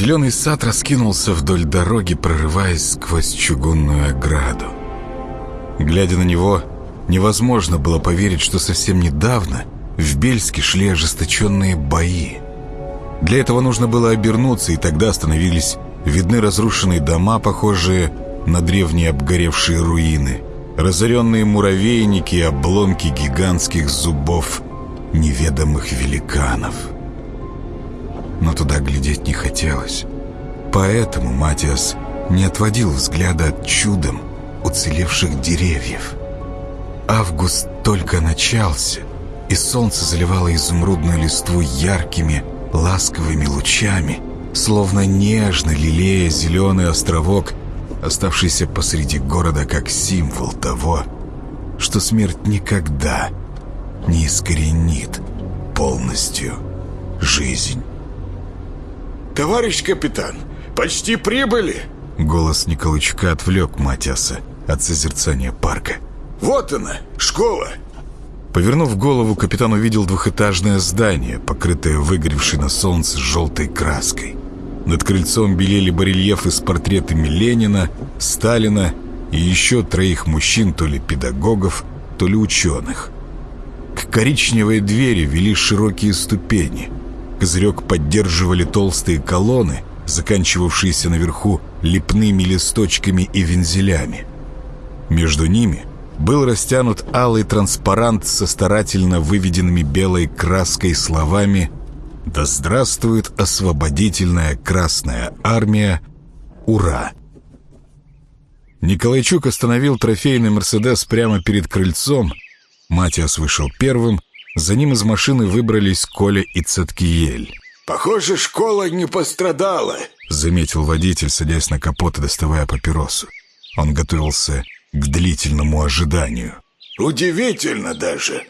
Зеленый сад раскинулся вдоль дороги, прорываясь сквозь чугунную ограду. Глядя на него, невозможно было поверить, что совсем недавно в Бельске шли ожесточенные бои. Для этого нужно было обернуться, и тогда становились видны разрушенные дома, похожие на древние обгоревшие руины, разоренные муравейники и обломки гигантских зубов неведомых великанов. Но туда глядеть не хотелось. Поэтому Матиас не отводил взгляда от чудом уцелевших деревьев. Август только начался, и солнце заливало изумрудную листву яркими, ласковыми лучами, словно нежно лелея зеленый островок, оставшийся посреди города как символ того, что смерть никогда не искоренит полностью жизнь. «Товарищ капитан, почти прибыли!» Голос Николычка отвлек Матиаса от созерцания парка. «Вот она, школа!» Повернув голову, капитан увидел двухэтажное здание, покрытое выгоревшей на солнце желтой краской. Над крыльцом белели барельефы с портретами Ленина, Сталина и еще троих мужчин, то ли педагогов, то ли ученых. К коричневой двери вели широкие ступени. Козырек поддерживали толстые колонны, заканчивавшиеся наверху лепными листочками и вензелями. Между ними был растянут алый транспарант со старательно выведенными белой краской словами «Да здравствует освободительная Красная Армия! Ура!» Николайчук остановил трофейный «Мерседес» прямо перед крыльцом. Матиас вышел первым, за ним из машины выбрались Коля и Цаткиель. «Похоже, школа не пострадала», — заметил водитель, садясь на капот и доставая папиросу. Он готовился к длительному ожиданию. «Удивительно даже.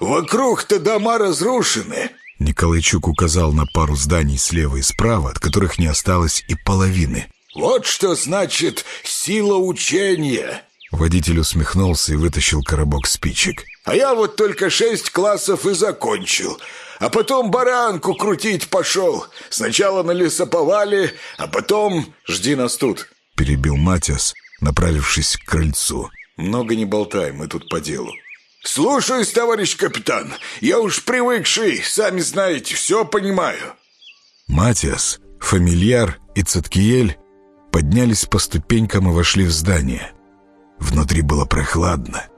Вокруг-то дома разрушены». Николайчук указал на пару зданий слева и справа, от которых не осталось и половины. «Вот что значит сила учения!» Водитель усмехнулся и вытащил коробок спичек. «А я вот только шесть классов и закончил, а потом баранку крутить пошел. Сначала на лесоповале, а потом... Жди нас тут!» Перебил Матиас, направившись к крыльцу. «Много не болтай, мы тут по делу». «Слушаюсь, товарищ капитан. Я уж привыкший, сами знаете, все понимаю». Матиас, Фамильяр и Цаткиель поднялись по ступенькам и вошли в здание. Внутри было прохладно.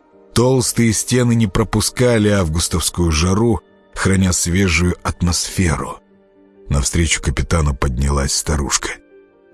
Толстые стены не пропускали августовскую жару, храня свежую атмосферу. Навстречу капитану поднялась старушка.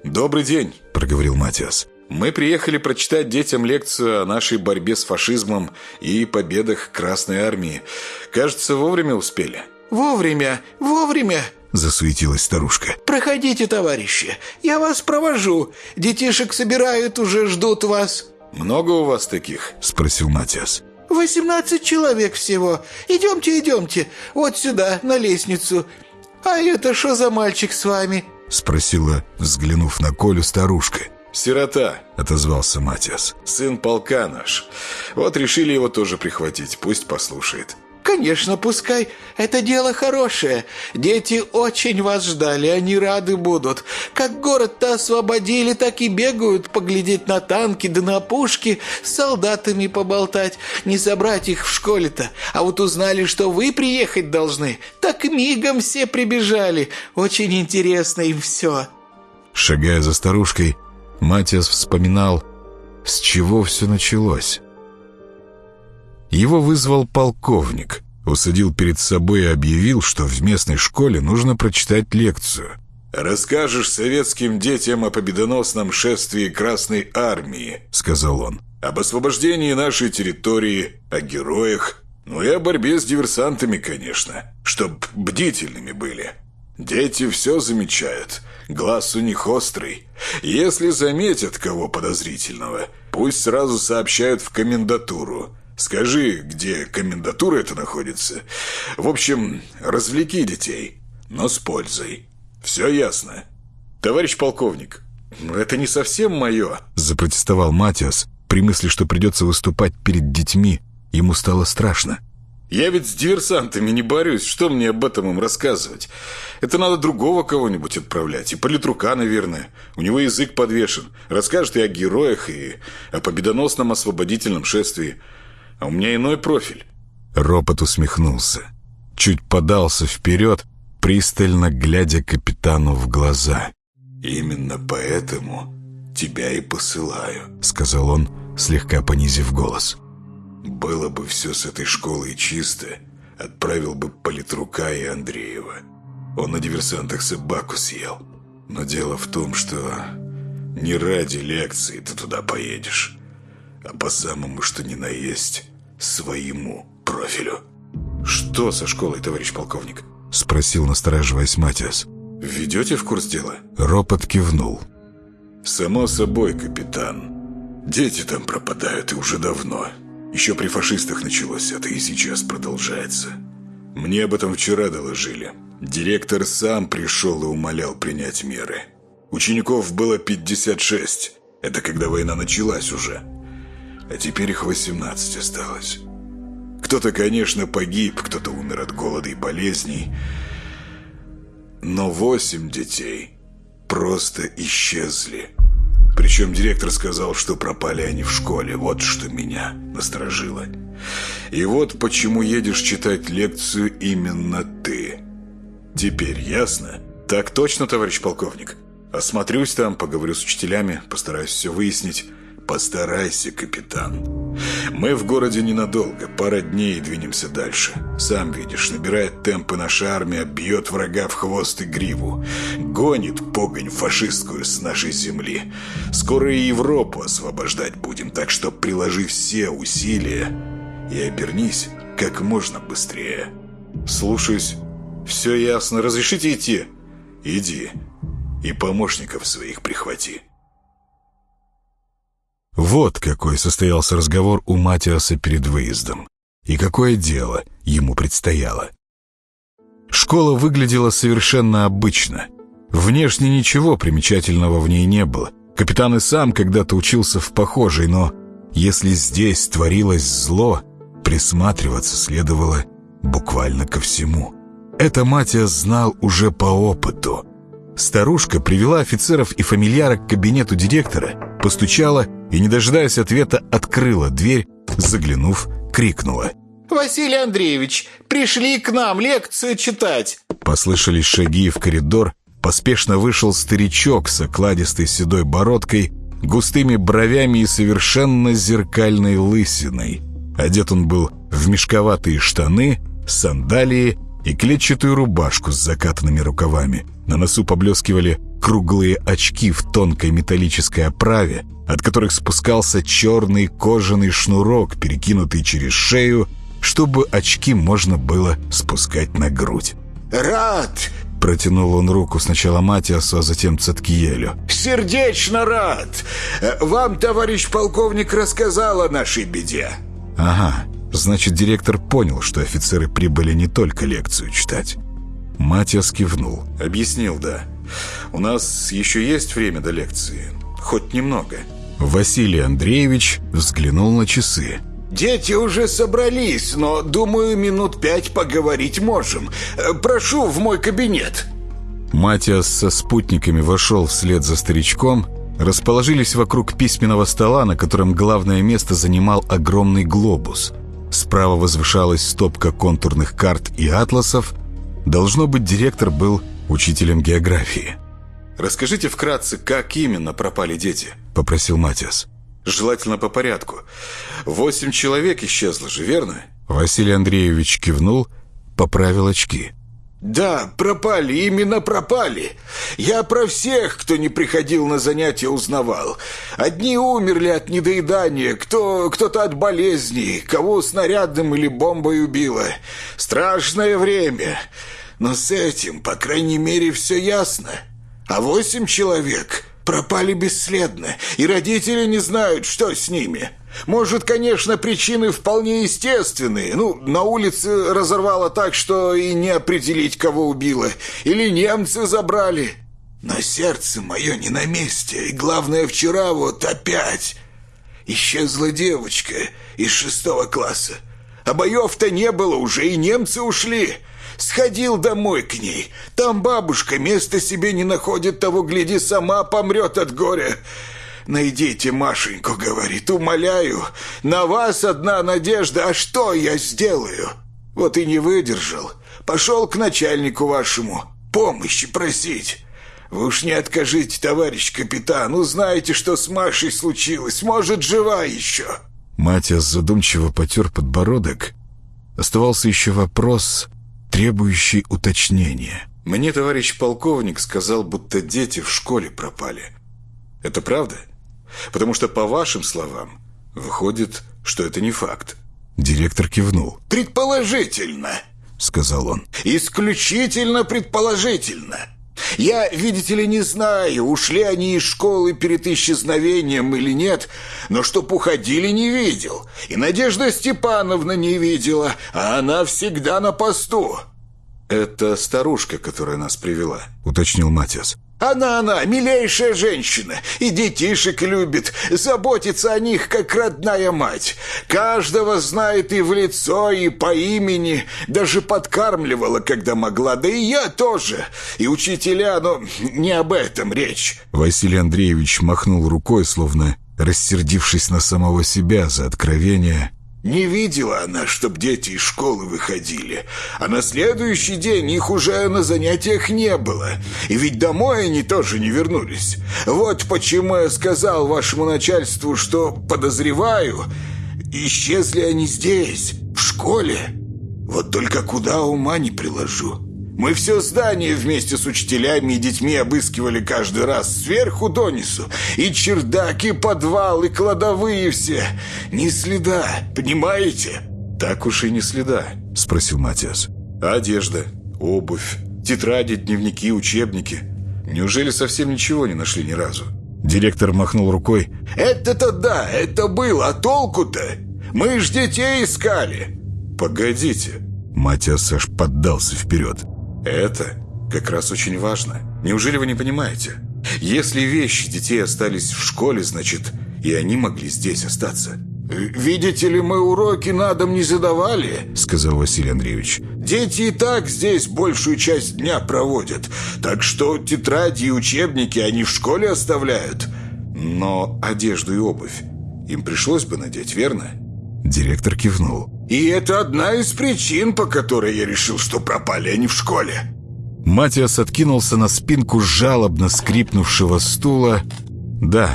«Добрый день», — проговорил Матиас. Мы приехали прочитать детям лекцию о нашей борьбе с фашизмом и победах Красной Армии. Кажется, вовремя успели. Вовремя, вовремя, засуетилась старушка. Проходите, товарищи, я вас провожу. Детишек собирают, уже ждут вас. Много у вас таких? Спросил Матиас. Восемнадцать человек всего. Идемте, идемте, вот сюда, на лестницу. А это что за мальчик с вами? Спросила, взглянув на Колю старушка. «Сирота», — отозвался Матиас. «Сын полка наш. Вот решили его тоже прихватить, пусть послушает». «Конечно, пускай. Это дело хорошее. Дети очень вас ждали, они рады будут. Как город-то освободили, так и бегают поглядеть на танки да на пушки, с солдатами поболтать. Не собрать их в школе-то. А вот узнали, что вы приехать должны, так мигом все прибежали. Очень интересно им все». Шагая за старушкой, Матиас вспоминал, с чего все началось. Его вызвал полковник, усадил перед собой и объявил, что в местной школе нужно прочитать лекцию. «Расскажешь советским детям о победоносном шествии Красной Армии», — сказал он. «Об освобождении нашей территории, о героях, ну и о борьбе с диверсантами, конечно, чтоб бдительными были. Дети все замечают, глаз у них острый. Если заметят кого подозрительного, пусть сразу сообщают в комендатуру». Скажи, где комендатура это находится. В общем, развлеки детей, но с пользой. Все ясно. Товарищ полковник, это не совсем мое. Запротестовал Матиас. При мысли, что придется выступать перед детьми, ему стало страшно. Я ведь с диверсантами не борюсь. Что мне об этом им рассказывать? Это надо другого кого-нибудь отправлять. И политрука, наверное. У него язык подвешен. Расскажет и о героях, и о победоносном освободительном шествии. А у меня иной профиль. Ропот усмехнулся. Чуть подался вперед, пристально глядя капитану в глаза. «Именно поэтому тебя и посылаю», — сказал он, слегка понизив голос. «Было бы все с этой школой чисто, отправил бы политрука и Андреева. Он на диверсантах собаку съел. Но дело в том, что не ради лекции ты туда поедешь, а по самому что ни на есть своему профилю». «Что со школой, товарищ полковник?» — спросил, настораживаясь Матиас. «Введете в курс дела?» Ропот кивнул. «Само собой, капитан. Дети там пропадают и уже давно. Еще при фашистах началось это и сейчас продолжается. Мне об этом вчера доложили. Директор сам пришел и умолял принять меры. Учеников было 56. Это когда война началась уже. А теперь их 18 осталось. Кто-то, конечно, погиб, кто-то умер от голода и болезней. Но восемь детей просто исчезли. Причем директор сказал, что пропали они в школе. Вот что меня насторожило. И вот почему едешь читать лекцию именно ты. Теперь ясно? Так точно, товарищ полковник. Осмотрюсь там, поговорю с учителями, постараюсь все выяснить. Постарайся, капитан. Мы в городе ненадолго, пара дней и двинемся дальше. Сам видишь, набирает темпы наша армия, бьет врага в хвост и гриву. Гонит погонь фашистскую с нашей земли. Скоро и Европу освобождать будем, так что приложи все усилия и обернись как можно быстрее. Слушаюсь. Все ясно. Разрешите идти? Иди. И помощников своих прихвати. Вот какой состоялся разговор у Матиаса перед выездом. И какое дело ему предстояло. Школа выглядела совершенно обычно. Внешне ничего примечательного в ней не было. Капитан и сам когда-то учился в похожей, но если здесь творилось зло, присматриваться следовало буквально ко всему. Это Матиас знал уже по опыту. Старушка привела офицеров и фамильяра к кабинету директора, постучала и, не дожидаясь ответа, открыла дверь, заглянув, крикнула. «Василий Андреевич, пришли к нам лекцию читать!» Послышались шаги в коридор, поспешно вышел старичок с окладистой седой бородкой, густыми бровями и совершенно зеркальной лысиной. Одет он был в мешковатые штаны, сандалии и клетчатую рубашку с закатанными рукавами. На носу поблескивали круглые очки в тонкой металлической оправе, от которых спускался черный кожаный шнурок, перекинутый через шею, чтобы очки можно было спускать на грудь. «Рад!» Протянул он руку сначала Матиасу, а затем Цаткиелю. «Сердечно рад! Вам, товарищ полковник, рассказал о нашей беде». «Ага, значит, директор понял, что офицеры прибыли не только лекцию читать». Матиас кивнул. «Объяснил, да. У нас еще есть время до лекции. Хоть немного». Василий Андреевич взглянул на часы. «Дети уже собрались, но, думаю, минут пять поговорить можем. Прошу в мой кабинет». Матиас со спутниками вошел вслед за старичком, расположились вокруг письменного стола, на котором главное место занимал огромный глобус. Справа возвышалась стопка контурных карт и атласов. Должно быть, директор был учителем географии. «Расскажите вкратце, как именно пропали дети?» — попросил Матиас. «Желательно по порядку. Восемь человек исчезло же, верно?» Василий Андреевич кивнул, поправил очки. «Да, пропали, именно пропали. Я про всех, кто не приходил на занятия, узнавал. Одни умерли от недоедания, кто, кто-то от болезней, кого снарядом или бомбой убило. Страшное время. Но с этим, по крайней мере, все ясно. А восемь человек пропали бесследно, и родители не знают, что с ними». Может, конечно, причины вполне естественные. Ну, на улице разорвало так, что и не определить, кого убило. Или немцы забрали. Но сердце мое не на месте. И главное, вчера вот опять исчезла девочка из шестого класса. А боев-то не было уже, и немцы ушли. Сходил домой к ней. Там бабушка места себе не находит, того, гляди, сама помрет от горя. «Найдите Машеньку», — говорит, — «умоляю. На вас одна надежда, а что я сделаю?» Вот и не выдержал. Пошел к начальнику вашему помощи просить. Вы уж не откажите, товарищ капитан. Узнаете, что с Машей случилось. Может, жива еще. Матиас задумчиво потер подбородок. Оставался еще вопрос, требующий уточнения. Мне товарищ полковник сказал, будто дети в школе пропали. Это правда? Потому что, по вашим словам, выходит, что это не факт. Директор кивнул. «Предположительно», — сказал он. «Исключительно предположительно. Я, видите ли, не знаю, ушли они из школы перед исчезновением или нет, но чтоб уходили, не видел. И Надежда Степановна не видела, а она всегда на посту». «Это старушка, которая нас привела», — уточнил Матиас. Она-она, милейшая женщина, и детишек любит, заботится о них, как родная мать. Каждого знает и в лицо, и по имени, даже подкармливала, когда могла, да и я тоже. И учителя, но не об этом речь. Василий Андреевич махнул рукой, словно рассердившись на самого себя за откровение, не видела она, чтоб дети из школы выходили. А на следующий день их уже на занятиях не было. И ведь домой они тоже не вернулись. Вот почему я сказал вашему начальству, что подозреваю, исчезли они здесь, в школе. Вот только куда ума не приложу. Мы все здание вместе с учителями и детьми обыскивали каждый раз, сверху донизу. И чердак, и подвал, и кладовые все. Ни следа, понимаете? Так уж и не следа, спросил Матиас. Одежда, обувь, тетради, дневники, учебники. Неужели совсем ничего не нашли ни разу? Директор махнул рукой. «Это-то да, это было, а толку-то? Мы ж детей искали!» «Погодите!» Матиас аж поддался вперед. Это как раз очень важно. Неужели вы не понимаете? Если вещи детей остались в школе, значит, и они могли здесь остаться. «Видите ли, мы уроки на дом не задавали», — сказал Василий Андреевич. «Дети и так здесь большую часть дня проводят, так что тетради и учебники они в школе оставляют». «Но одежду и обувь им пришлось бы надеть, верно?» Директор кивнул. И это одна из причин, по которой я решил, что пропали они в школе. Матиас откинулся на спинку жалобно скрипнувшего стула. Да,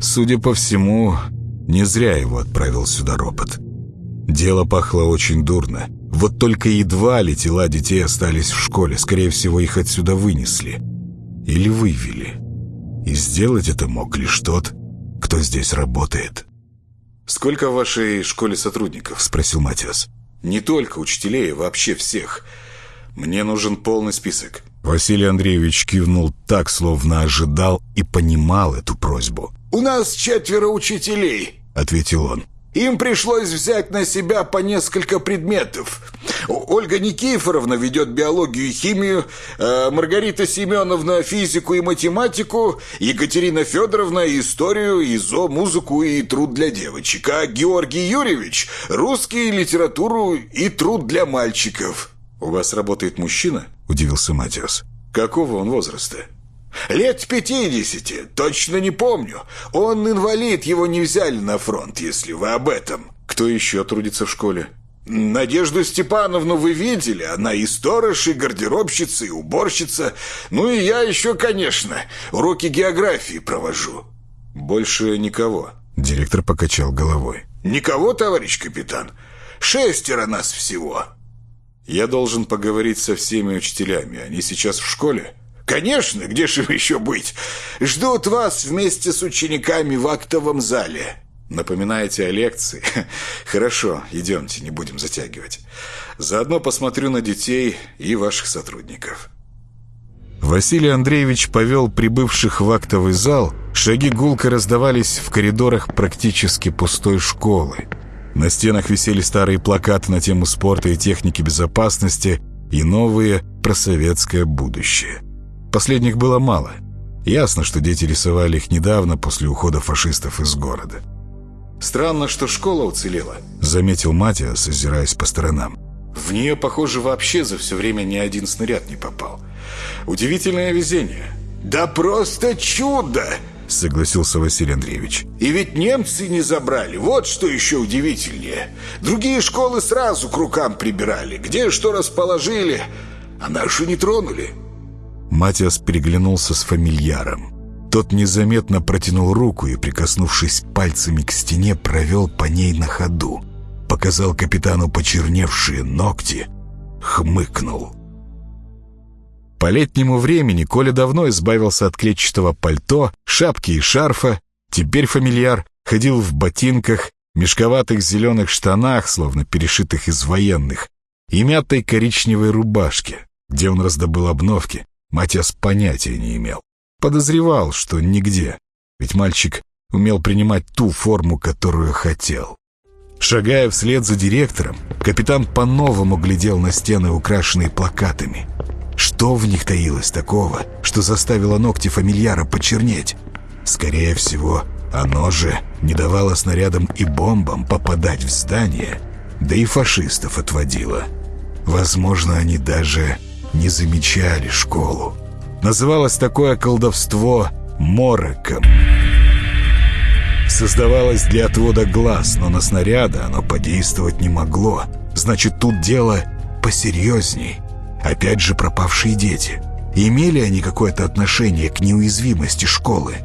судя по всему, не зря его отправил сюда ропот. Дело пахло очень дурно. Вот только едва ли тела детей остались в школе. Скорее всего, их отсюда вынесли. Или вывели. И сделать это мог лишь тот, кто здесь работает. «Сколько в вашей школе сотрудников?» – спросил Матиас. «Не только учителей, вообще всех. Мне нужен полный список». Василий Андреевич кивнул так, словно ожидал и понимал эту просьбу. «У нас четверо учителей», — ответил он. Им пришлось взять на себя по несколько предметов. Ольга Никифоровна ведет биологию и химию, э, Маргарита Семеновна физику и математику, Екатерина Федоровна историю, ИЗО, музыку и труд для девочек, а Георгий Юрьевич русский, литературу и труд для мальчиков. «У вас работает мужчина?» – удивился Матиас. «Какого он возраста?» Лет пятидесяти, точно не помню. Он инвалид, его не взяли на фронт, если вы об этом. Кто еще трудится в школе? Надежду Степановну вы видели, она и сторож, и гардеробщица, и уборщица. Ну и я еще, конечно, уроки географии провожу. Больше никого. Директор покачал головой. Никого, товарищ капитан? Шестеро нас всего. Я должен поговорить со всеми учителями. Они сейчас в школе? «Конечно, где же еще быть? Ждут вас вместе с учениками в актовом зале». Напоминаете о лекции? Хорошо, идемте, не будем затягивать. Заодно посмотрю на детей и ваших сотрудников. Василий Андреевич повел прибывших в актовый зал. Шаги гулко раздавались в коридорах практически пустой школы. На стенах висели старые плакаты на тему спорта и техники безопасности и новые про советское будущее. Последних было мало. Ясно, что дети рисовали их недавно после ухода фашистов из города. Странно, что школа уцелела», — заметил Матиас, озираясь по сторонам. «В нее, похоже, вообще за все время ни один снаряд не попал. Удивительное везение». «Да просто чудо!» — согласился Василий Андреевич. «И ведь немцы не забрали. Вот что еще удивительнее. Другие школы сразу к рукам прибирали. Где что расположили, а нашу не тронули». Матиас переглянулся с фамильяром. Тот незаметно протянул руку и, прикоснувшись пальцами к стене, провел по ней на ходу. Показал капитану почерневшие ногти, хмыкнул. По летнему времени Коля давно избавился от клетчатого пальто, шапки и шарфа. Теперь фамильяр ходил в ботинках, мешковатых зеленых штанах, словно перешитых из военных, и мятой коричневой рубашке. Где он раздобыл обновки, Матиас понятия не имел. Подозревал, что нигде, ведь мальчик умел принимать ту форму, которую хотел. Шагая вслед за директором, капитан по-новому глядел на стены, украшенные плакатами. Что в них таилось такого, что заставило ногти фамильяра почернеть? Скорее всего, оно же не давало снарядам и бомбам попадать в здание, да и фашистов отводило. Возможно, они даже не замечали школу. Называлось такое колдовство мороком. Создавалось для отвода глаз, но на снаряды оно подействовать не могло. Значит, тут дело посерьезней. Опять же пропавшие дети. Имели они какое-то отношение к неуязвимости школы?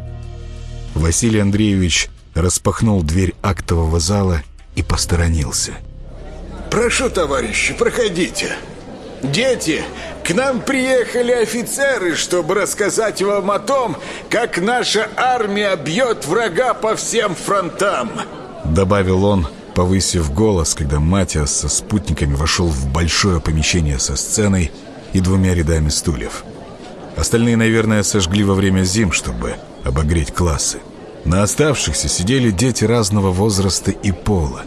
Василий Андреевич распахнул дверь актового зала и посторонился. «Прошу, товарищи, проходите. Дети, к нам приехали офицеры, чтобы рассказать вам о том, как наша армия бьет врага по всем фронтам!» Добавил он, повысив голос, когда Матиас со спутниками вошел в большое помещение со сценой и двумя рядами стульев. Остальные, наверное, сожгли во время зим, чтобы обогреть классы. На оставшихся сидели дети разного возраста и пола.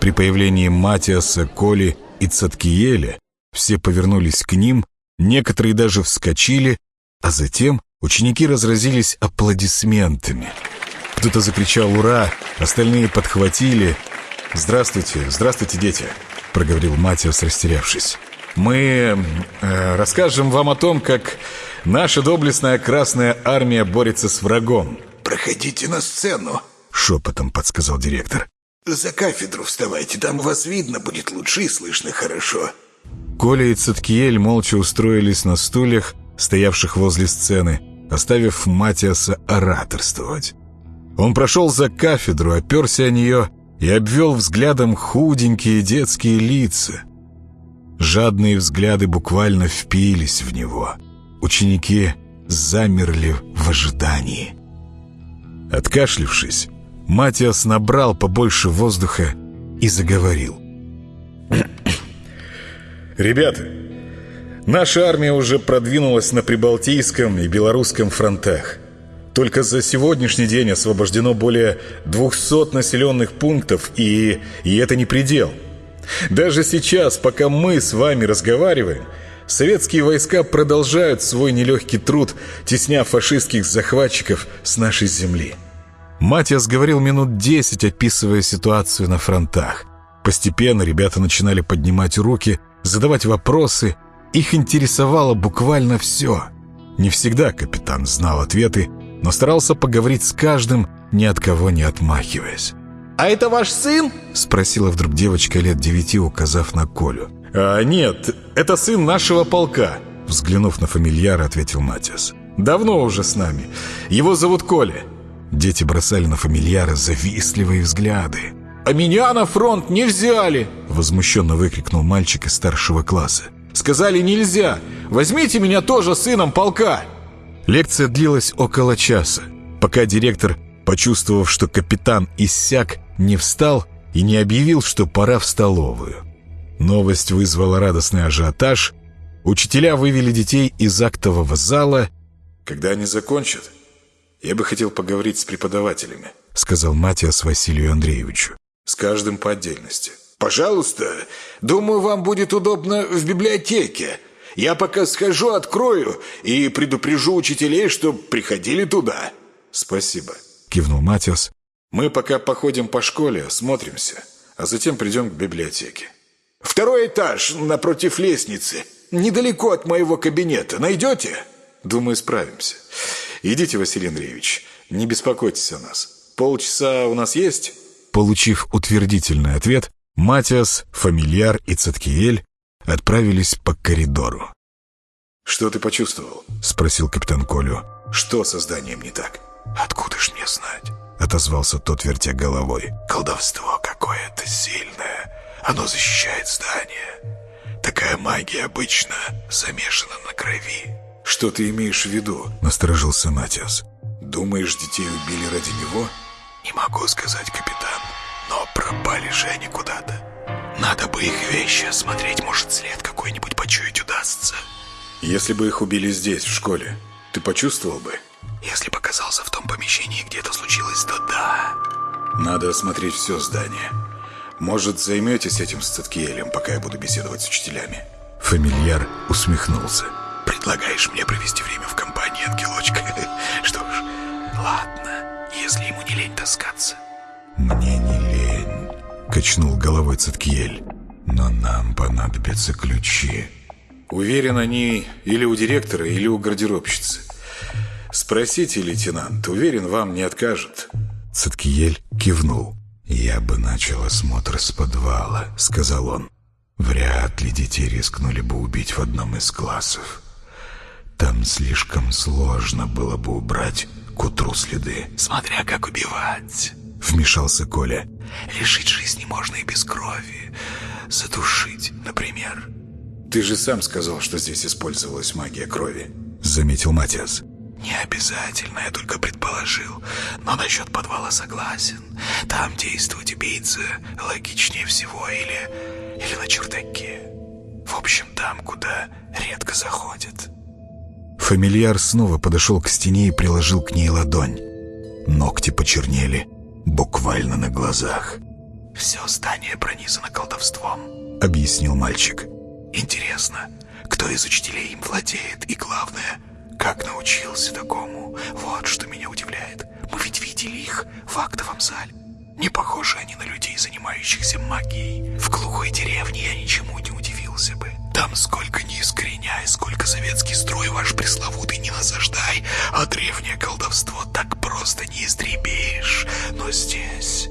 При появлении Матиаса, Коли и Цаткиеля все повернулись к ним, некоторые даже вскочили, а затем ученики разразились аплодисментами. Кто-то закричал «Ура!», остальные подхватили. «Здравствуйте, здравствуйте, дети!» — проговорил Матиас, растерявшись. «Мы э, расскажем вам о том, как наша доблестная Красная Армия борется с врагом». «Проходите на сцену», — шепотом подсказал директор. «За кафедру вставайте, там вас видно будет лучше и слышно хорошо». Коля и Циткиель молча устроились на стульях, стоявших возле сцены, оставив Матиаса ораторствовать. Он прошел за кафедру, оперся о нее и обвел взглядом худенькие детские лица. Жадные взгляды буквально впились в него. Ученики замерли в ожидании. Откашлившись, Матиас набрал побольше воздуха и заговорил. «Ребята, наша армия уже продвинулась на Прибалтийском и Белорусском фронтах. Только за сегодняшний день освобождено более 200 населенных пунктов, и, и это не предел. Даже сейчас, пока мы с вами разговариваем, советские войска продолжают свой нелегкий труд, тесня фашистских захватчиков с нашей земли». Матиас говорил минут десять, описывая ситуацию на фронтах. Постепенно ребята начинали поднимать руки – задавать вопросы. Их интересовало буквально все. Не всегда капитан знал ответы, но старался поговорить с каждым, ни от кого не отмахиваясь. «А это ваш сын?» — спросила вдруг девочка лет девяти, указав на Колю. «А, «Нет, это сын нашего полка», — взглянув на фамильяра, ответил Матиас. «Давно уже с нами. Его зовут Коля». Дети бросали на фамильяра завистливые взгляды. «А меня на фронт не взяли!» Возмущенно выкрикнул мальчик из старшего класса. «Сказали, нельзя! Возьмите меня тоже сыном полка!» Лекция длилась около часа, пока директор, почувствовав, что капитан иссяк, не встал и не объявил, что пора в столовую. Новость вызвала радостный ажиотаж. Учителя вывели детей из актового зала. «Когда они закончат, я бы хотел поговорить с преподавателями», сказал Матиас Василию Андреевичу. С каждым по отдельности. «Пожалуйста. Думаю, вам будет удобно в библиотеке. Я пока схожу, открою и предупрежу учителей, чтобы приходили туда». «Спасибо», — кивнул Матиас Мы пока походим по школе, смотримся, а затем придем к библиотеке. Второй этаж, напротив лестницы. Недалеко от моего кабинета. Найдете? Думаю, справимся. Идите, Василий Андреевич, не беспокойтесь о нас. Полчаса у нас есть? Получив утвердительный ответ, Матиас, Фамильяр и Цаткиель отправились по коридору. «Что ты почувствовал?» — спросил капитан Колю. «Что со зданием не так?» «Откуда ж мне знать?» — отозвался тот, вертя головой. «Колдовство какое-то сильное. Оно защищает здание. Такая магия обычно замешана на крови». «Что ты имеешь в виду?» — насторожился Матиас. «Думаешь, детей убили ради него?» «Не могу сказать, капитан, но пропали же они куда-то. Надо бы их вещи осмотреть, может, след какой-нибудь почуять удастся». «Если бы их убили здесь, в школе, ты почувствовал бы?» «Если бы оказался в том помещении, где это случилось, то да». «Надо осмотреть все здание. Может, займетесь этим с Циткиелем, пока я буду беседовать с учителями?» Фамильяр усмехнулся. «Предлагаешь мне провести время в компании, ангелочка? Что ж, ладно, если ему не лень таскаться». «Мне не лень», — качнул головой Циткиель. «Но нам понадобятся ключи». Уверен, они или у директора, или у гардеробщицы. Спросите, лейтенант, уверен, вам не откажут. Циткиель кивнул. «Я бы начал осмотр с подвала», — сказал он. «Вряд ли детей рискнули бы убить в одном из классов. Там слишком сложно было бы убрать к утру следы». «Смотря как убивать», — вмешался Коля. «Лишить жизни можно и без крови. Задушить, например». «Ты же сам сказал, что здесь использовалась магия крови», — заметил Матиас. «Не обязательно, я только предположил. Но насчет подвала согласен. Там действовать убийца логичнее всего. Или, или на чердаке. В общем, там, куда редко заходят». Фамильяр снова подошел к стене и приложил к ней ладонь. Ногти почернели буквально на глазах. «Все здание пронизано колдовством», — объяснил мальчик. «Интересно, кто из учителей им владеет и, главное, как научился такому? Вот что меня удивляет. Мы ведь видели их в актовом зале. Не похожи они на людей, занимающихся магией. В глухой деревне я ничему не. Там сколько не искореняй, сколько советский строй ваш пресловутый не насаждай, а древнее колдовство так просто не истребишь. Но здесь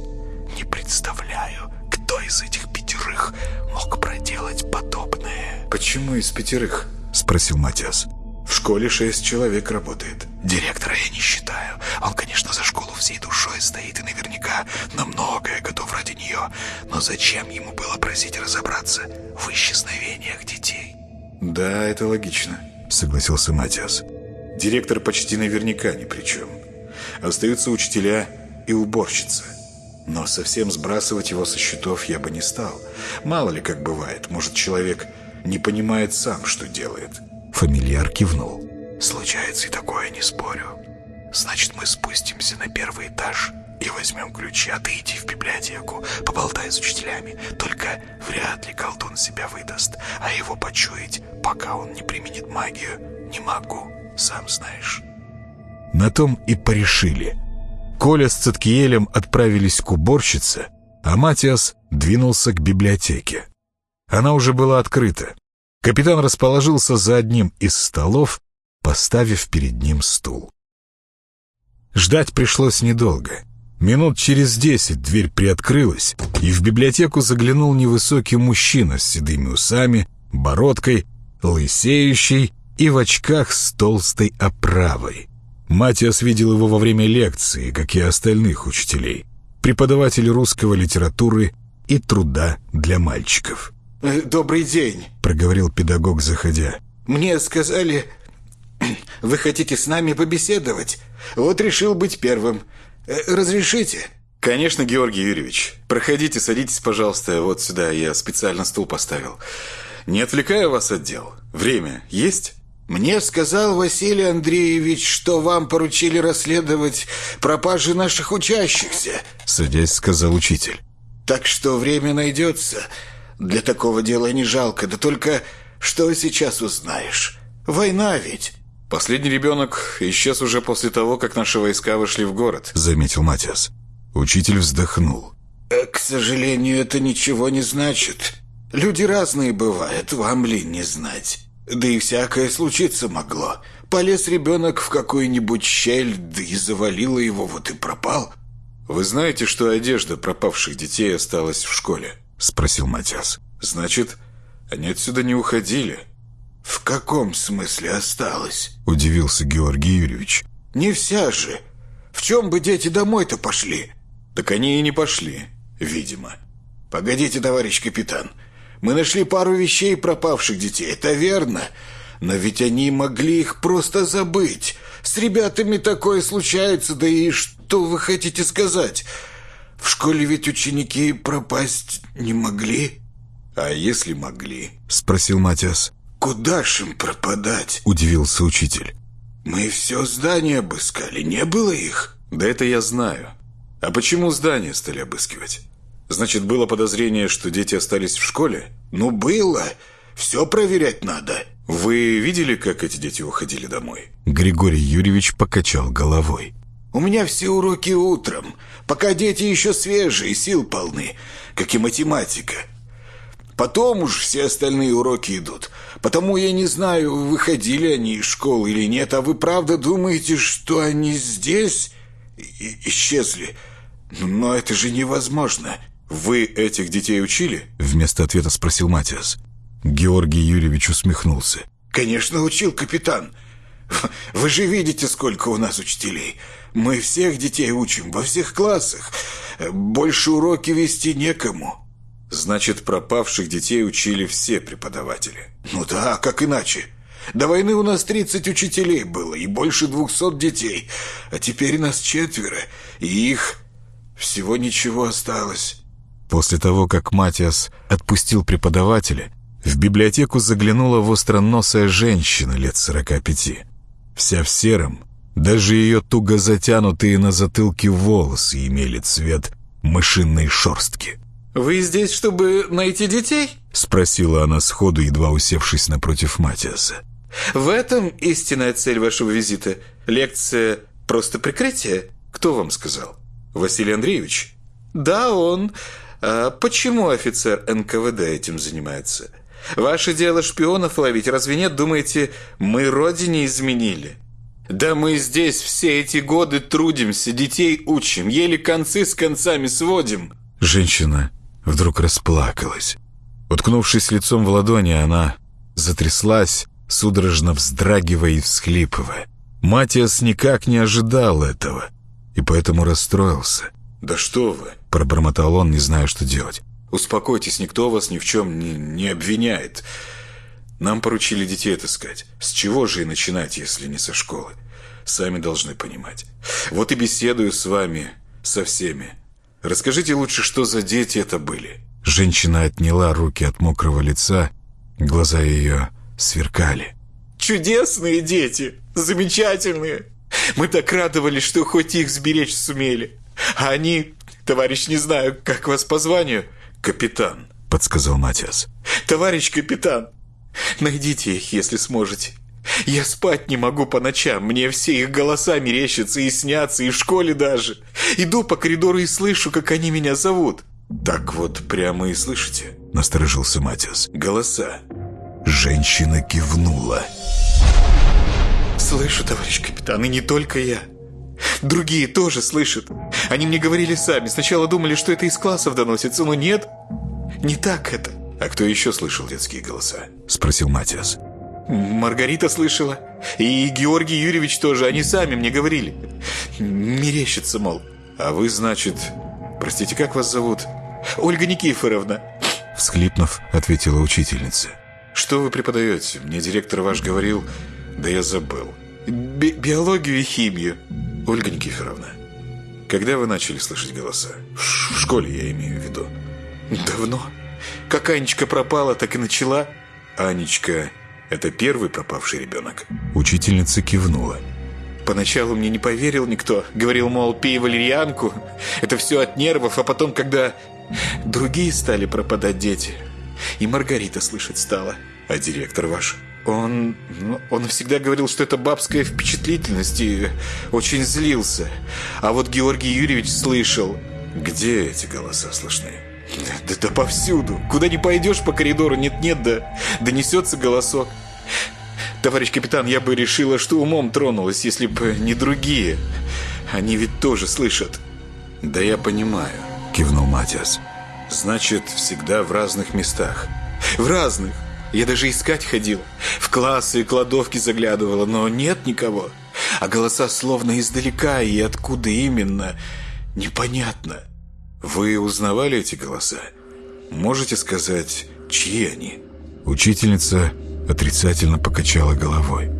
не представляю, кто из этих пятерых мог проделать подобное. «Почему из пятерых?» — спросил Матиас. В школе шесть человек работает. Директора я не считаю. Он, конечно, за школу всей душой стоит и наверняка на многое готов ради нее. Но зачем ему было просить разобраться в исчезновениях детей? Да, это логично, согласился Матиас. Директор почти наверняка ни при чем. Остаются учителя и уборщица. Но совсем сбрасывать его со счетов я бы не стал. Мало ли как бывает, может человек не понимает сам, что делает. Фамильяр кивнул. «Случается и такое, не спорю. Значит, мы спустимся на первый этаж и возьмем ключи, а ты иди в библиотеку, поболтай с учителями. Только вряд ли колдун себя выдаст, а его почуять, пока он не применит магию, не могу, сам знаешь». На том и порешили. Коля с Циткиелем отправились к уборщице, а Матиас двинулся к библиотеке. Она уже была открыта. Капитан расположился за одним из столов, поставив перед ним стул. Ждать пришлось недолго. Минут через десять дверь приоткрылась, и в библиотеку заглянул невысокий мужчина с седыми усами, бородкой, лысеющий и в очках с толстой оправой. Матиас видел его во время лекции, как и остальных учителей, преподаватель русского литературы и труда для мальчиков. Э, «Добрый день», — проговорил педагог, заходя. «Мне сказали, вы хотите с нами побеседовать. Вот решил быть первым. Э, разрешите?» «Конечно, Георгий Юрьевич. Проходите, садитесь, пожалуйста, вот сюда. Я специально стул поставил. Не отвлекаю вас от дел. Время есть?» «Мне сказал Василий Андреевич, что вам поручили расследовать пропажи наших учащихся», — садясь, сказал учитель. «Так что время найдется. Для такого дела не жалко, да только что сейчас узнаешь? Война ведь!» «Последний ребенок исчез уже после того, как наши войска вошли в город», — заметил Матиас. Учитель вздохнул. Э, «К сожалению, это ничего не значит. Люди разные бывают, вам ли не знать. Да и всякое случиться могло. Полез ребенок в какую-нибудь щель, да и завалило его, вот и пропал». «Вы знаете, что одежда пропавших детей осталась в школе?» — спросил Матиас. «Значит, они отсюда не уходили?» «В каком смысле осталось?» — удивился Георгий Юрьевич. «Не вся же. В чем бы дети домой-то пошли?» «Так они и не пошли, видимо». «Погодите, товарищ капитан. Мы нашли пару вещей пропавших детей, это верно. Но ведь они могли их просто забыть. С ребятами такое случается, да и что вы хотите сказать? В школе ведь ученики пропасть не могли». «А если могли?» — спросил Матиас. «Куда ж им пропадать?» — удивился учитель. «Мы все здание обыскали, не было их». «Да это я знаю. А почему здание стали обыскивать? Значит, было подозрение, что дети остались в школе?» «Ну, было. Все проверять надо». «Вы видели, как эти дети уходили домой?» Григорий Юрьевич покачал головой. «У меня все уроки утром, пока дети еще свежие, сил полны, как и математика. Потом уж все остальные уроки идут. Потому я не знаю, выходили они из школы или нет, а вы правда думаете, что они здесь и исчезли? Но это же невозможно. Вы этих детей учили? Вместо ответа спросил Матиас. Георгий Юрьевич усмехнулся. Конечно, учил капитан. Вы же видите, сколько у нас учителей. Мы всех детей учим, во всех классах. Больше уроки вести некому. Значит, пропавших детей учили все преподаватели. Ну да, как иначе? До войны у нас 30 учителей было и больше 200 детей. А теперь нас четверо, и их всего ничего осталось. После того, как Матиас отпустил преподавателя, в библиотеку заглянула востроносая женщина лет 45. Вся в сером, даже ее туго затянутые на затылке волосы имели цвет мышиной шорстки. «Вы здесь, чтобы найти детей?» — спросила она сходу, едва усевшись напротив Матиаса. «В этом истинная цель вашего визита. Лекция — просто прикрытие. Кто вам сказал? Василий Андреевич?» «Да, он. А почему офицер НКВД этим занимается? Ваше дело шпионов ловить, разве нет? Думаете, мы родине изменили?» «Да мы здесь все эти годы трудимся, детей учим, еле концы с концами сводим». Женщина вдруг расплакалась. Уткнувшись лицом в ладони, она затряслась, судорожно вздрагивая и всхлипывая. Матиас никак не ожидал этого и поэтому расстроился. «Да что вы!» – пробормотал он, не зная, что делать. «Успокойтесь, никто вас ни в чем не, не обвиняет. Нам поручили детей отыскать. С чего же и начинать, если не со школы? Сами должны понимать. Вот и беседую с вами, со всеми. Расскажите лучше, что за дети это были?» Женщина отняла руки от мокрого лица, глаза ее сверкали. «Чудесные дети! Замечательные! Мы так радовались, что хоть их сберечь сумели. А они, товарищ, не знаю, как вас по званию?» «Капитан», — подсказал Матиас. «Товарищ капитан, найдите их, если сможете. Я спать не могу по ночам, мне все их голоса мерещатся и снятся, и в школе даже. Иду по коридору и слышу, как они меня зовут». «Так вот прямо и слышите?» — насторожился Матиас. «Голоса». Женщина кивнула. «Слышу, товарищ капитан, и не только я. Другие тоже слышат. Они мне говорили сами. Сначала думали, что это из классов доносится, но нет. Не так это». «А кто еще слышал детские голоса?» — спросил Матиас. Маргарита слышала. И Георгий Юрьевич тоже. Они сами мне говорили. Мерещится, мол. А вы, значит... Простите, как вас зовут? Ольга Никифоровна. Всхлипнув, ответила учительница. Что вы преподаете? Мне директор ваш говорил... Да я забыл. Би биологию и химию. Ольга Никифоровна, когда вы начали слышать голоса? В школе я имею в виду. Давно. Как Анечка пропала, так и начала. Анечка это первый пропавший ребенок? Учительница кивнула. Поначалу мне не поверил никто. Говорил, мол, пей валерьянку. Это все от нервов. А потом, когда другие стали пропадать дети, и Маргарита слышать стала. А директор ваш? Он... Ну, он всегда говорил, что это бабская впечатлительность и очень злился. А вот Георгий Юрьевич слышал. Где эти голоса слышны? Да, да, повсюду. Куда не пойдешь по коридору, нет-нет, да донесется голосок. Товарищ капитан, я бы решила, что умом тронулась, если бы не другие. Они ведь тоже слышат. Да я понимаю, кивнул Матиас. Значит, всегда в разных местах. В разных. Я даже искать ходил. В классы и кладовки заглядывала, но нет никого. А голоса словно издалека, и откуда именно, непонятно. Вы узнавали эти голоса? Можете сказать, чьи они? Учительница отрицательно покачала головой.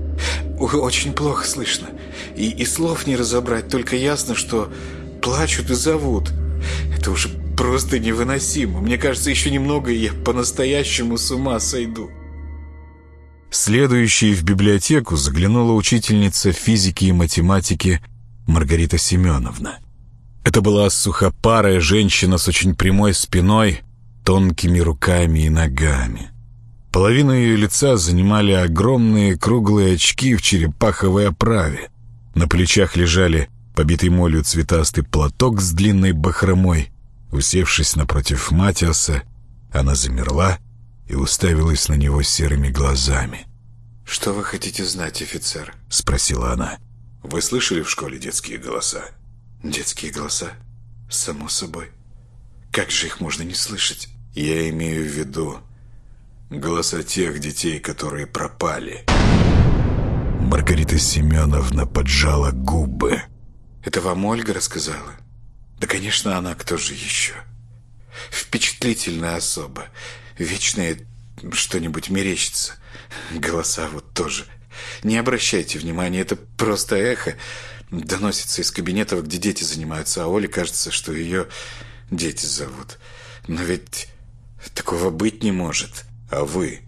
Очень плохо слышно. И, и слов не разобрать, только ясно, что плачут и зовут. Это уже просто невыносимо. Мне кажется, еще немного, и я по-настоящему с ума сойду. Следующей в библиотеку заглянула учительница физики и математики Маргарита Семеновна. Это была сухопарая женщина с очень прямой спиной, тонкими руками и ногами. Половину ее лица занимали огромные круглые очки в черепаховой оправе. На плечах лежали побитый молью цветастый платок с длинной бахромой, Усевшись напротив Матиаса, она замерла и уставилась на него серыми глазами. «Что вы хотите знать, офицер?» — спросила она. «Вы слышали в школе детские голоса?» «Детские голоса? Само собой. Как же их можно не слышать?» «Я имею в виду голоса тех детей, которые пропали». Маргарита Семеновна поджала губы. «Это вам Ольга рассказала?» Да, конечно, она кто же еще? Впечатлительная особа. Вечное что-нибудь мерещится. Голоса вот тоже. Не обращайте внимания, это просто эхо. Доносится из кабинетов, где дети занимаются, а Оле кажется, что ее дети зовут. Но ведь такого быть не может. А вы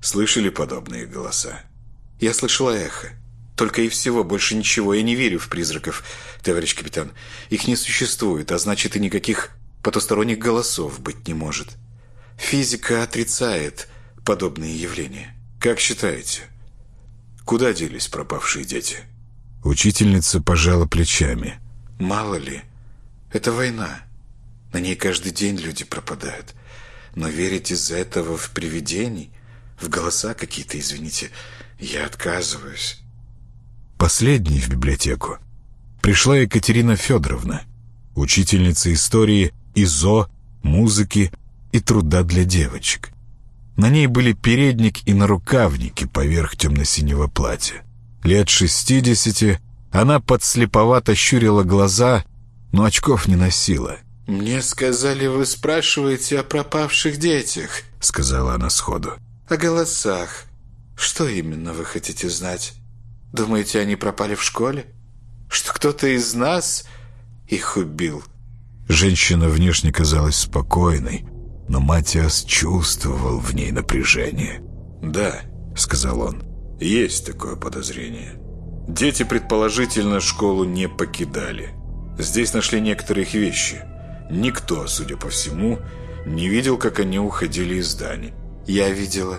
слышали подобные голоса? Я слышала эхо. Только и всего, больше ничего. Я не верю в призраков, товарищ капитан. Их не существует, а значит и никаких потусторонних голосов быть не может. Физика отрицает подобные явления. Как считаете, куда делись пропавшие дети? Учительница пожала плечами. Мало ли, это война. На ней каждый день люди пропадают. Но верить из-за этого в привидений, в голоса какие-то, извините, я отказываюсь. Последней в библиотеку пришла Екатерина Федоровна, учительница истории ИЗО, музыки и труда для девочек. На ней были передник и нарукавники поверх темно-синего платья. Лет шестидесяти она подслеповато щурила глаза, но очков не носила. «Мне сказали, вы спрашиваете о пропавших детях», — сказала она сходу. «О голосах. Что именно вы хотите знать?» Думаете, они пропали в школе? Что кто-то из нас их убил?» Женщина внешне казалась спокойной, но Матиас чувствовал в ней напряжение. «Да», — сказал он, — «есть такое подозрение. Дети, предположительно, школу не покидали. Здесь нашли некоторые их вещи. Никто, судя по всему, не видел, как они уходили из здания. Я видела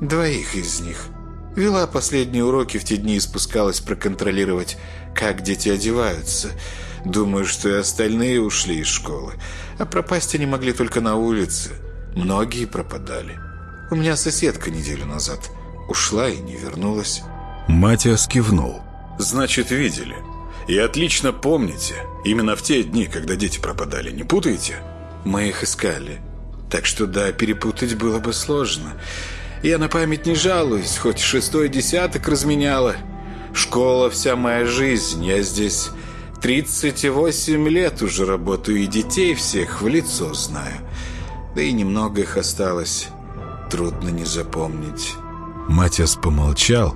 двоих из них. Вела последние уроки в те дни и спускалась проконтролировать, как дети одеваются. Думаю, что и остальные ушли из школы. А пропасть они могли только на улице. Многие пропадали. У меня соседка неделю назад ушла и не вернулась. Матиас кивнул. «Значит, видели. И отлично помните. Именно в те дни, когда дети пропадали. Не путаете?» «Мы их искали. Так что да, перепутать было бы сложно. Я на память не жалуюсь, хоть шестой десяток разменяла. Школа вся моя жизнь, я здесь 38 лет уже работаю, и детей всех в лицо знаю. Да и немного их осталось, трудно не запомнить. Матиас помолчал,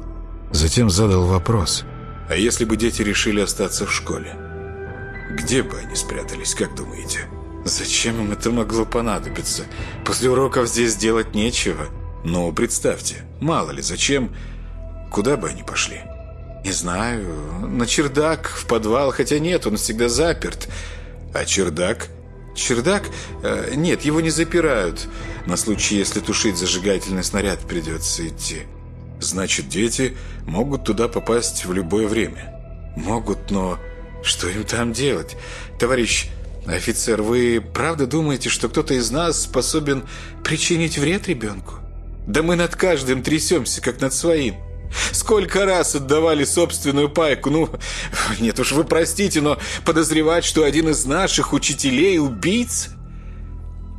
затем задал вопрос. А если бы дети решили остаться в школе? Где бы они спрятались, как думаете? Зачем им это могло понадобиться? После уроков здесь делать нечего. Но представьте, мало ли зачем, куда бы они пошли? Не знаю, на чердак, в подвал, хотя нет, он всегда заперт. А чердак? Чердак? Э, нет, его не запирают. На случай, если тушить зажигательный снаряд придется идти. Значит, дети могут туда попасть в любое время. Могут, но что им там делать? Товарищ офицер, вы правда думаете, что кто-то из нас способен причинить вред ребенку? Да мы над каждым трясемся, как над своим. Сколько раз отдавали собственную пайку? Ну, нет уж, вы простите, но подозревать, что один из наших учителей убийц,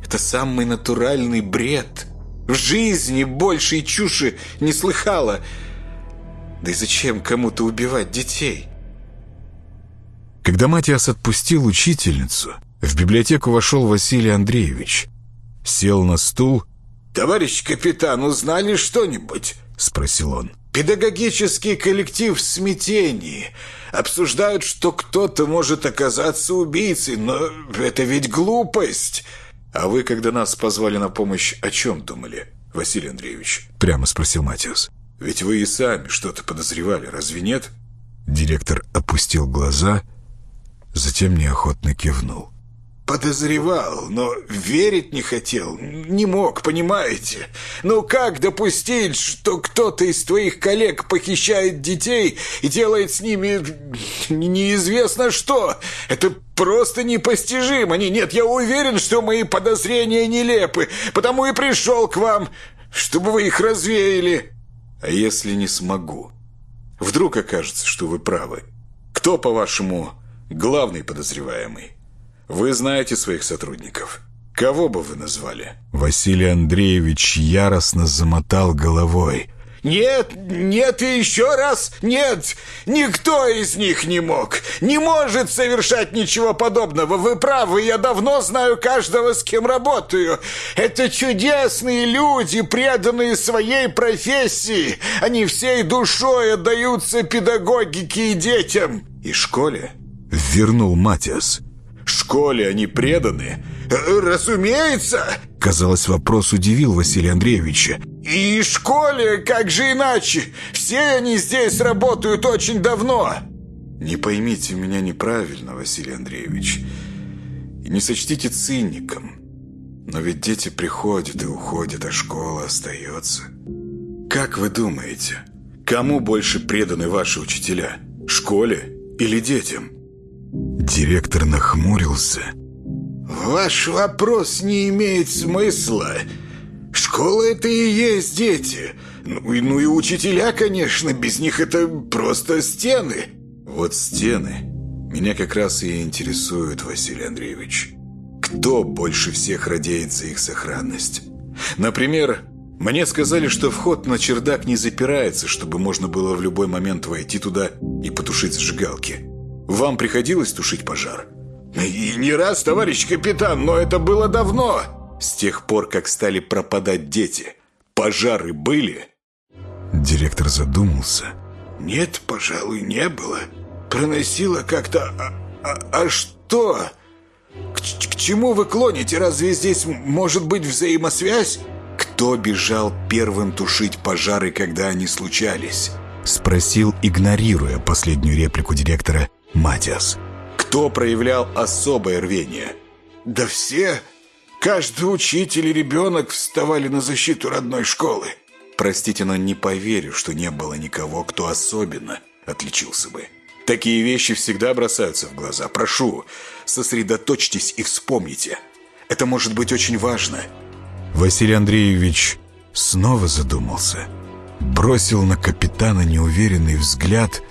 это самый натуральный бред. В жизни большей чуши не слыхала. Да и зачем кому-то убивать детей? Когда Матиас отпустил учительницу, в библиотеку вошел Василий Андреевич. Сел на стул. «Товарищ капитан, узнали что-нибудь?» — спросил он. Педагогический коллектив в смятении. Обсуждают, что кто-то может оказаться убийцей, но это ведь глупость. А вы, когда нас позвали на помощь, о чем думали, Василий Андреевич? Прямо спросил Матиас. Ведь вы и сами что-то подозревали, разве нет? Директор опустил глаза, затем неохотно кивнул. Подозревал, но верить не хотел, не мог, понимаете? Ну как допустить, что кто-то из твоих коллег похищает детей и делает с ними неизвестно что? Это просто непостижимо. Не, нет, я уверен, что мои подозрения нелепы, потому и пришел к вам, чтобы вы их развеяли. А если не смогу? Вдруг окажется, что вы правы. Кто, по-вашему, главный подозреваемый? Вы знаете своих сотрудников. Кого бы вы назвали? Василий Андреевич яростно замотал головой. «Нет, нет и еще раз нет! Никто из них не мог! Не может совершать ничего подобного! Вы правы, я давно знаю каждого, с кем работаю! Это чудесные люди, преданные своей профессии! Они всей душой отдаются педагогике и детям!» «И школе?» — вернул Матиас школе они преданы?» «Разумеется!» Казалось, вопрос удивил Василия Андреевича. «И школе, как же иначе? Все они здесь работают очень давно!» «Не поймите меня неправильно, Василий Андреевич, и не сочтите циником, но ведь дети приходят и уходят, а школа остается. Как вы думаете, кому больше преданы ваши учителя? Школе или детям?» Директор нахмурился. «Ваш вопрос не имеет смысла. Школа — это и есть дети. Ну, и, ну и учителя, конечно, без них это просто стены». «Вот стены меня как раз и интересуют, Василий Андреевич. Кто больше всех радеет за их сохранность? Например, мне сказали, что вход на чердак не запирается, чтобы можно было в любой момент войти туда и потушить зажигалки». Вам приходилось тушить пожар? И не раз, товарищ капитан, но это было давно. С тех пор, как стали пропадать дети, пожары были? Директор задумался. Нет, пожалуй, не было. Проносило как-то... А, а, а что? К, к чему вы клоните? Разве здесь может быть взаимосвязь? Кто бежал первым тушить пожары, когда они случались? Спросил, игнорируя последнюю реплику директора Матиас. Кто проявлял особое рвение? Да все. Каждый учитель и ребенок вставали на защиту родной школы. Простите, но не поверю, что не было никого, кто особенно отличился бы. Такие вещи всегда бросаются в глаза. Прошу, сосредоточьтесь и вспомните. Это может быть очень важно. Василий Андреевич снова задумался. Бросил на капитана неуверенный взгляд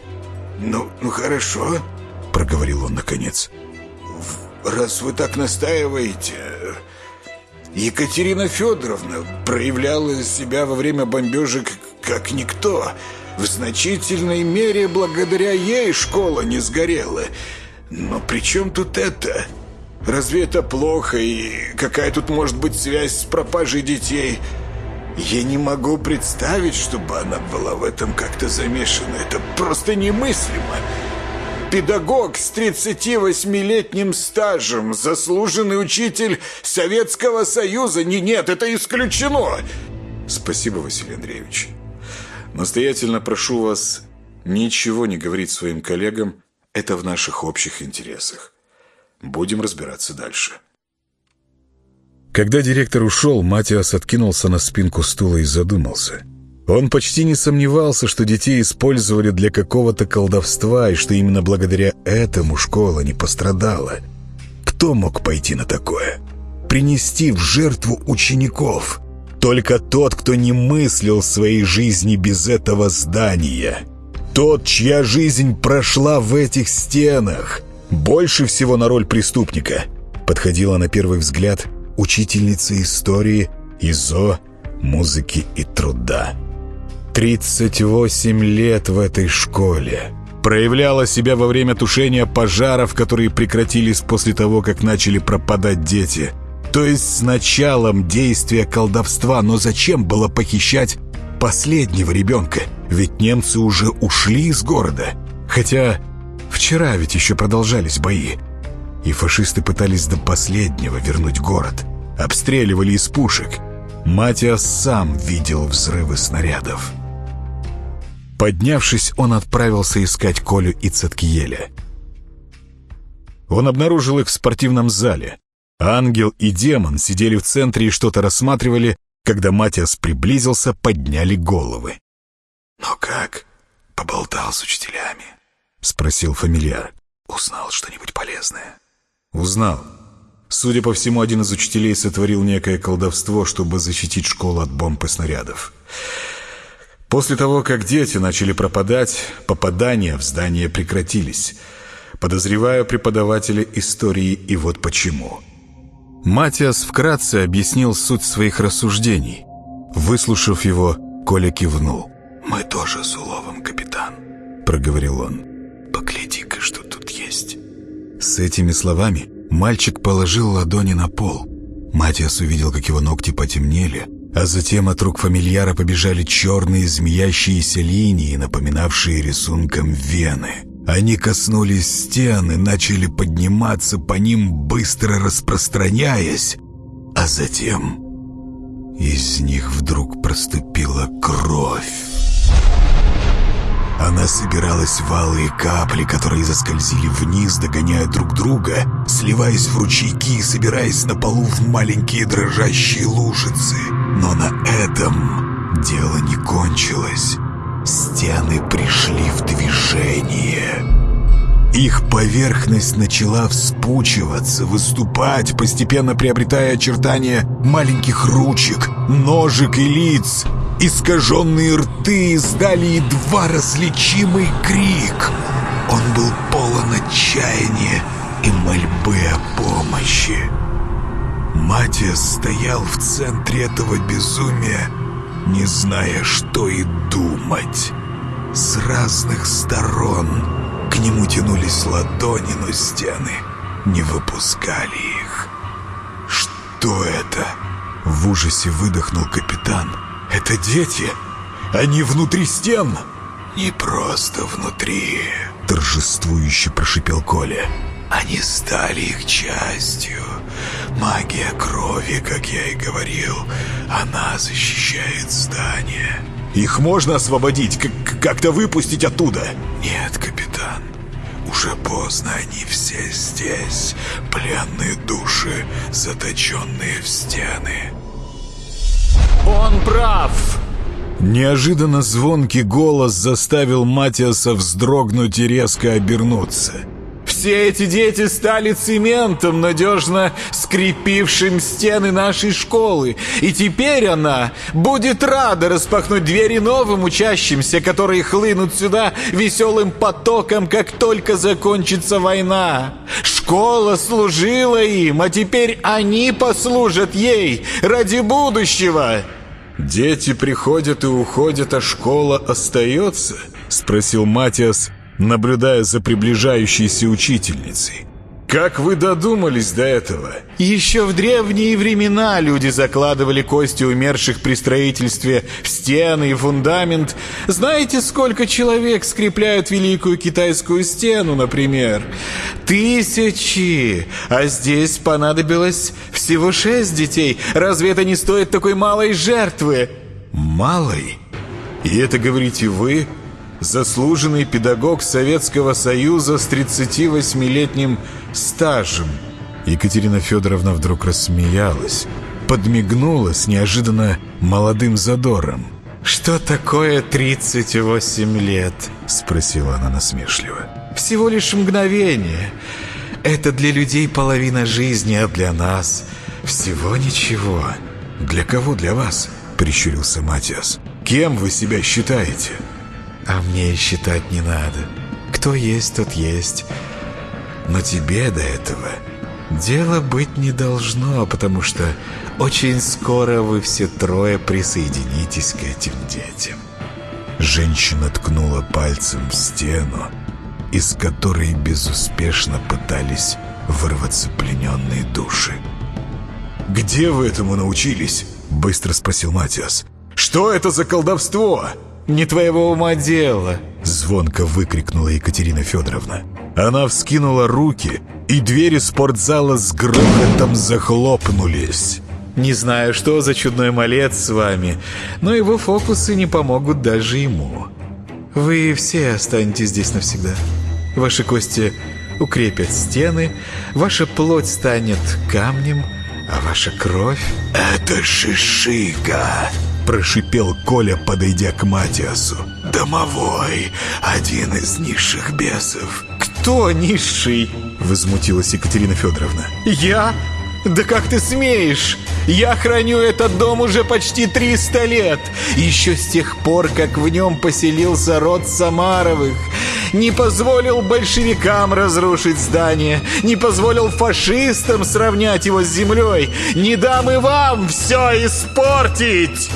«Ну, ну хорошо», — проговорил он наконец. «Раз вы так настаиваете...» Екатерина Федоровна проявляла себя во время бомбежек как никто. В значительной мере благодаря ей школа не сгорела. Но при чем тут это? Разве это плохо? И какая тут может быть связь с пропажей детей?» Я не могу представить, чтобы она была в этом как-то замешана. Это просто немыслимо. Педагог с 38-летним стажем, заслуженный учитель Советского Союза. Не, нет, это исключено. Спасибо, Василий Андреевич. Настоятельно прошу вас ничего не говорить своим коллегам. Это в наших общих интересах. Будем разбираться дальше. Когда директор ушел, Матиас откинулся на спинку стула и задумался. Он почти не сомневался, что детей использовали для какого-то колдовства, и что именно благодаря этому школа не пострадала. Кто мог пойти на такое? Принести в жертву учеников? Только тот, кто не мыслил своей жизни без этого здания. Тот, чья жизнь прошла в этих стенах. Больше всего на роль преступника подходила на первый взгляд учительница истории, ИЗО, музыки и труда. 38 лет в этой школе. Проявляла себя во время тушения пожаров, которые прекратились после того, как начали пропадать дети. То есть с началом действия колдовства, но зачем было похищать последнего ребенка? Ведь немцы уже ушли из города. Хотя вчера ведь еще продолжались бои. И фашисты пытались до последнего вернуть город. Обстреливали из пушек. Матиас сам видел взрывы снарядов. Поднявшись, он отправился искать Колю и Цаткиеля. Он обнаружил их в спортивном зале. Ангел и демон сидели в центре и что-то рассматривали. Когда Матиас приблизился, подняли головы. «Ну как? Поболтал с учителями?» — спросил фамильяр. «Узнал что-нибудь полезное?» «Узнал. Судя по всему, один из учителей сотворил некое колдовство, чтобы защитить школу от бомб и снарядов. После того, как дети начали пропадать, попадания в здание прекратились. Подозреваю преподавателя истории, и вот почему». Матиас вкратце объяснил суть своих рассуждений. Выслушав его, Коля кивнул. «Мы тоже с уловом, капитан», — проговорил он. «Погляди-ка, что тут есть». С этими словами мальчик положил ладони на пол. Матиас увидел, как его ногти потемнели, а затем от рук фамильяра побежали черные змеящиеся линии, напоминавшие рисунком вены. Они коснулись стен и начали подниматься по ним, быстро распространяясь, а затем из них вдруг проступила кровь. Она собиралась в алые капли, которые заскользили вниз, догоняя друг друга, сливаясь в ручейки и собираясь на полу в маленькие дрожащие лужицы. Но на этом дело не кончилось. Стены пришли в движение. Их поверхность начала вспучиваться, выступать, постепенно приобретая очертания маленьких ручек, ножек и лиц. Искаженные рты издали едва различимый крик. Он был полон отчаяния и мольбы о помощи. Матиас стоял в центре этого безумия, не зная, что и думать. С разных сторон к нему тянулись ладони, но стены не выпускали их. «Что это?» — в ужасе выдохнул капитан. «Это дети? Они внутри стен?» «Не просто внутри», — торжествующе прошипел Коля. «Они стали их частью. Магия крови, как я и говорил, она защищает здание». «Их можно освободить? Как-то выпустить оттуда?» «Нет, капитан. Уже поздно, они все здесь. Пленные души, заточенные в стены». «Он прав!» Неожиданно звонкий голос заставил Матиаса вздрогнуть и резко обернуться. Все эти дети стали цементом, надежно скрепившим стены нашей школы. И теперь она будет рада распахнуть двери новым учащимся, которые хлынут сюда веселым потоком, как только закончится война. Школа служила им, а теперь они послужат ей ради будущего. «Дети приходят и уходят, а школа остается?» — спросил Матиас, наблюдая за приближающейся учительницей. «Как вы додумались до этого?» Еще в древние времена люди закладывали кости умерших при строительстве в стены и фундамент. Знаете, сколько человек скрепляют Великую Китайскую стену, например? Тысячи! А здесь понадобилось всего шесть детей. Разве это не стоит такой малой жертвы? «Малой? И это говорите вы?» Заслуженный педагог Советского Союза с 38-летним стажем. Екатерина Федоровна вдруг рассмеялась, подмигнула с неожиданно молодым задором. что такое 38 лет?» Спросила она насмешливо. «Всего лишь мгновение. Это для людей половина жизни, а для нас всего ничего». «Для кого для вас?» Прищурился Матиас. «Кем вы себя считаете?» «А мне и считать не надо. Кто есть, тот есть. Но тебе до этого дело быть не должно, потому что очень скоро вы все трое присоединитесь к этим детям. Женщина ткнула пальцем в стену, из которой безуспешно пытались вырваться плененные души. «Где вы этому научились?» — быстро спросил Матиас. «Что это за колдовство?» «Не твоего ума дело!» — звонко выкрикнула Екатерина Федоровна. Она вскинула руки, и двери спортзала с грохотом захлопнулись. Не знаю, что за чудной малец с вами, но его фокусы не помогут даже ему. Вы все останетесь здесь навсегда. Ваши кости укрепят стены, ваша плоть станет камнем, а ваша кровь... «Это шишига!» Прошипел Коля, подойдя к Матиасу. «Домовой, один из низших бесов». «Кто низший?» Возмутилась Екатерина Федоровна. «Я? Да как ты смеешь? Я храню этот дом уже почти 300 лет. Еще с тех пор, как в нем поселился род Самаровых. Не позволил большевикам разрушить здание. Не позволил фашистам сравнять его с землей. Не дам и вам все испортить!»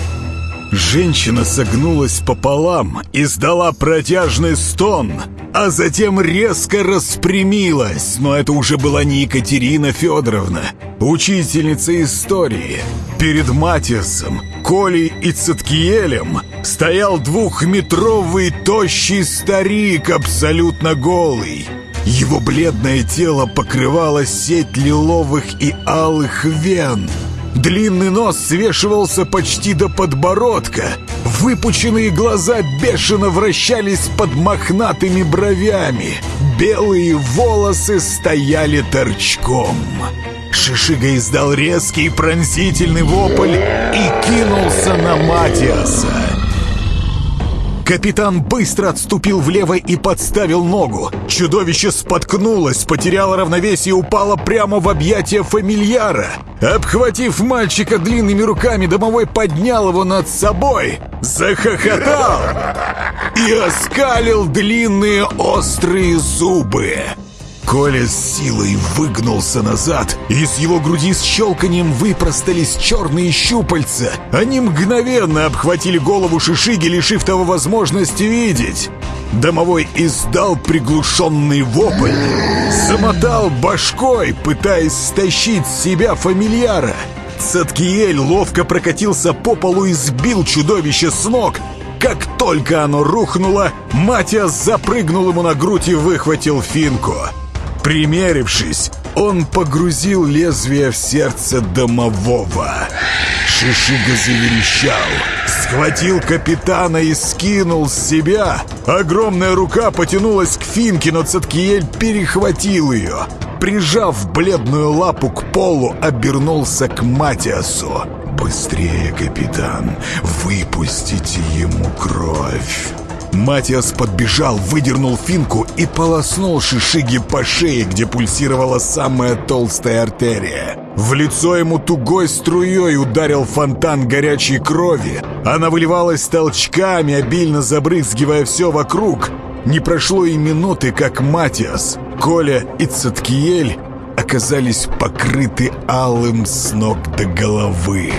Женщина согнулась пополам, издала протяжный стон, а затем резко распрямилась. Но это уже была не Екатерина Федоровна, учительница истории. Перед Матиасом, Колей и Циткиелем стоял двухметровый тощий старик, абсолютно голый. Его бледное тело покрывало сеть лиловых и алых вен — Длинный нос свешивался почти до подбородка. Выпученные глаза бешено вращались под мохнатыми бровями. Белые волосы стояли торчком. Шишига издал резкий пронзительный вопль и кинулся на Матиаса. Капитан быстро отступил влево и подставил ногу. Чудовище споткнулось, потеряло равновесие и упало прямо в объятия фамильяра. Обхватив мальчика длинными руками, домовой поднял его над собой, захохотал и оскалил длинные острые зубы. Коля с силой выгнулся назад, и из его груди с щелканием выпростались черные щупальца. Они мгновенно обхватили голову Шишиги, лишив того возможности видеть. Домовой издал приглушенный вопль, замотал башкой, пытаясь стащить с себя фамильяра. Цаткиель ловко прокатился по полу и сбил чудовище с ног. Как только оно рухнуло, Матиас запрыгнул ему на грудь и выхватил финку. Примерившись, он погрузил лезвие в сердце домового. Шишига заверещал, схватил капитана и скинул с себя. Огромная рука потянулась к финке, но Цаткиель перехватил ее. Прижав бледную лапу к полу, обернулся к Матиасу. «Быстрее, капитан, выпустите ему кровь!» Матиас подбежал, выдернул финку и полоснул Шишиги по шее, где пульсировала самая толстая артерия. В лицо ему тугой струей ударил фонтан горячей крови. Она выливалась толчками, обильно забрызгивая все вокруг. Не прошло и минуты, как Матиас, Коля и Цаткиель оказались покрыты алым с ног до головы.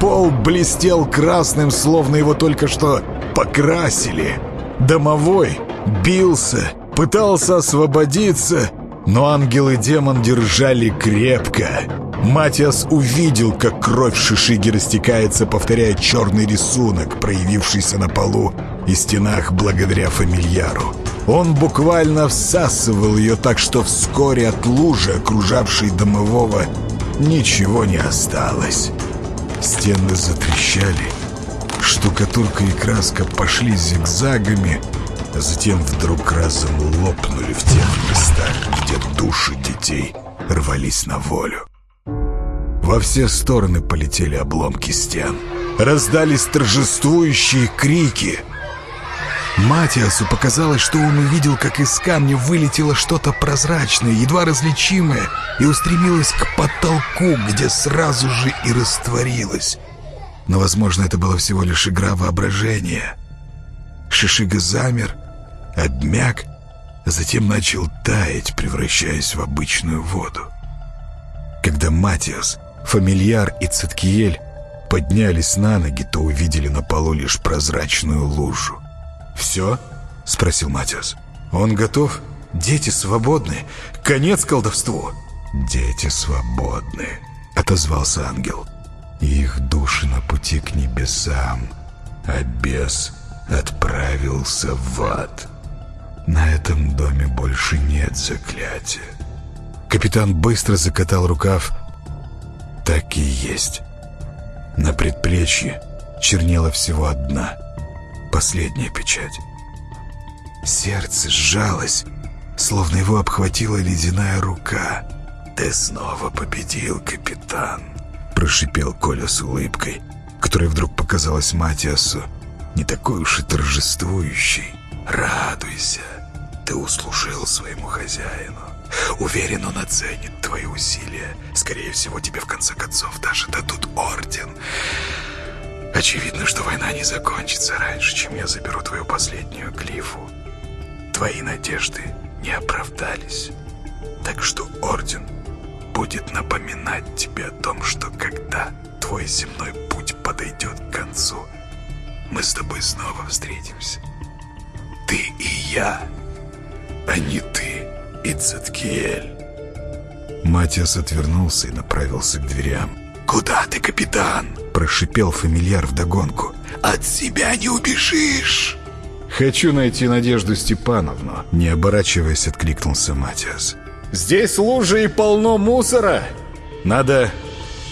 Пол блестел красным, словно его только что покрасили. Домовой бился, пытался освободиться, но ангел и демон держали крепко. Матиас увидел, как кровь Шишиги растекается, повторяя черный рисунок, проявившийся на полу и стенах благодаря фамильяру. Он буквально всасывал ее так, что вскоре от лужи, окружавшей домового, ничего не осталось. Стены затрещали, Штукатурка и краска пошли зигзагами, а затем вдруг разом лопнули в тех местах, где души детей рвались на волю. Во все стороны полетели обломки стен. Раздались торжествующие крики. Матиасу показалось, что он увидел, как из камня вылетело что-то прозрачное, едва различимое, и устремилось к потолку, где сразу же и растворилось. Но, возможно, это была всего лишь игра воображения. Шишига замер, обмяк, а затем начал таять, превращаясь в обычную воду. Когда Матиас, Фамильяр и Циткиель поднялись на ноги, то увидели на полу лишь прозрачную лужу. «Все?» — спросил Матиас. «Он готов? Дети свободны? Конец колдовству?» «Дети свободны», — отозвался ангел. «Их души на пути к небесам, а бес отправился в ад. На этом доме больше нет заклятия». Капитан быстро закатал рукав. «Так и есть». На предплечье чернела всего одна — последняя печать. Сердце сжалось, словно его обхватила ледяная рука. «Ты снова победил, капитан!» Прошипел Коля с улыбкой, которая вдруг показалась Матиасу не такой уж и торжествующей. «Радуйся! Ты услужил своему хозяину. Уверен, он оценит твои усилия. Скорее всего, тебе в конце концов даже дадут орден. Очевидно, что война не закончится раньше, чем я заберу твою последнюю глифу. Твои надежды не оправдались. Так что Орден будет напоминать тебе о том, что когда твой земной путь подойдет к концу, мы с тобой снова встретимся. Ты и я, а не ты и Цеткиэль. Матиас отвернулся и направился к дверям. «Куда ты, капитан?» Прошипел фамильяр вдогонку. «От себя не убежишь!» «Хочу найти Надежду Степановну», — не оборачиваясь, откликнулся Матиас. «Здесь лужи и полно мусора. Надо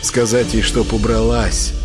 сказать ей, чтоб убралась».